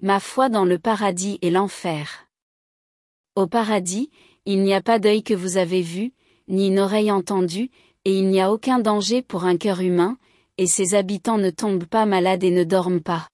Ma foi dans le paradis et l'enfer. Au paradis, il n'y a pas d'œil que vous avez vu, ni une oreille entendue, et il n'y a aucun danger pour un cœur humain, et ses habitants ne tombent pas malades et ne dorment pas.